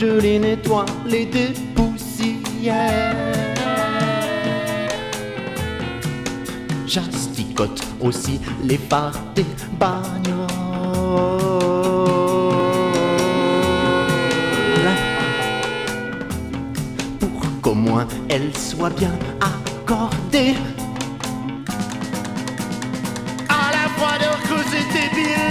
Je les nettoie, les dépoussières. J'asticote aussi les phares des bagnoles. Pour qu'au moins elles soient bien accordées. À la froideur que j'ai débile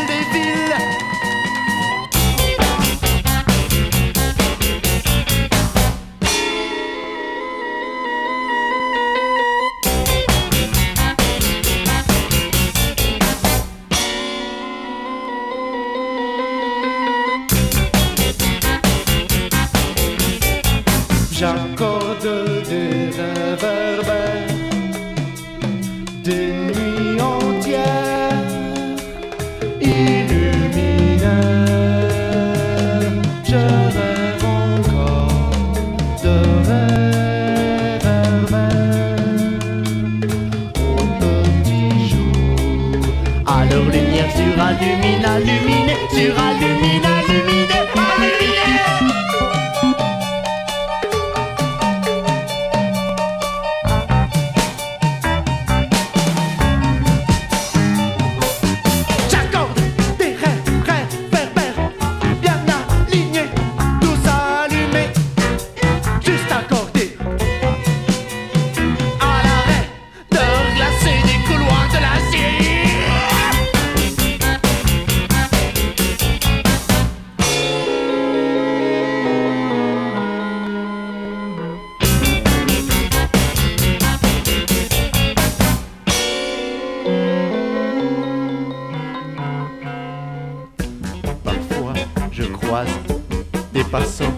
des passants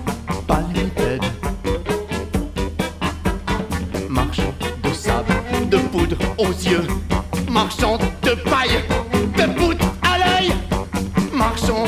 palmités, marchant de sable, de poudre aux yeux, marchant de paille, de poudre à l'œil, marchant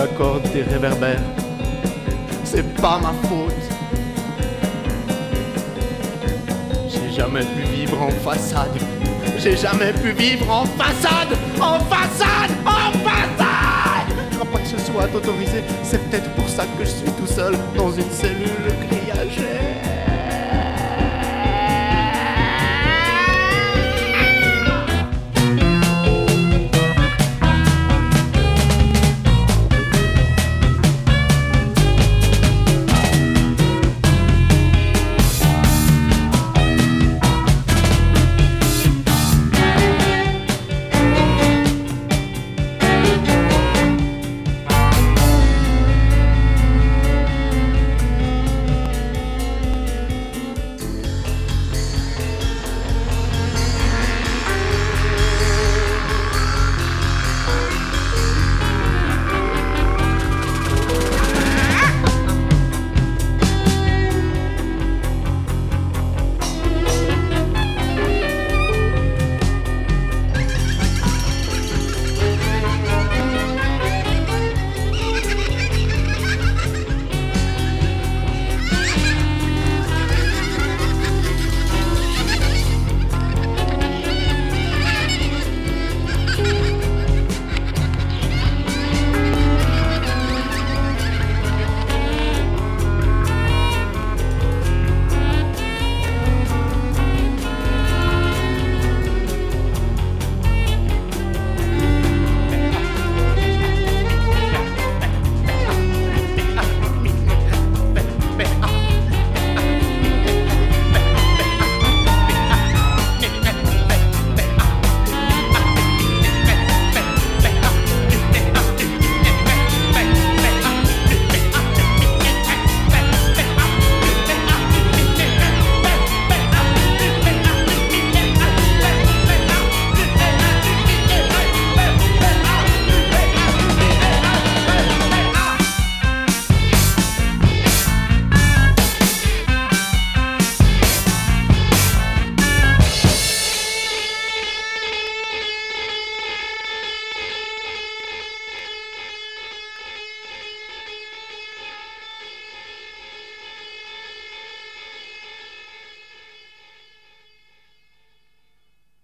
j'accorde des réverbères, c'est pas ma faute. J'ai jamais pu vivre en façade. J'ai jamais pu vivre en façade, en façade, en façade. Je crois pas que ce soit autorisé. C'est peut-être pour ça que je suis tout seul dans une cellule grillagée.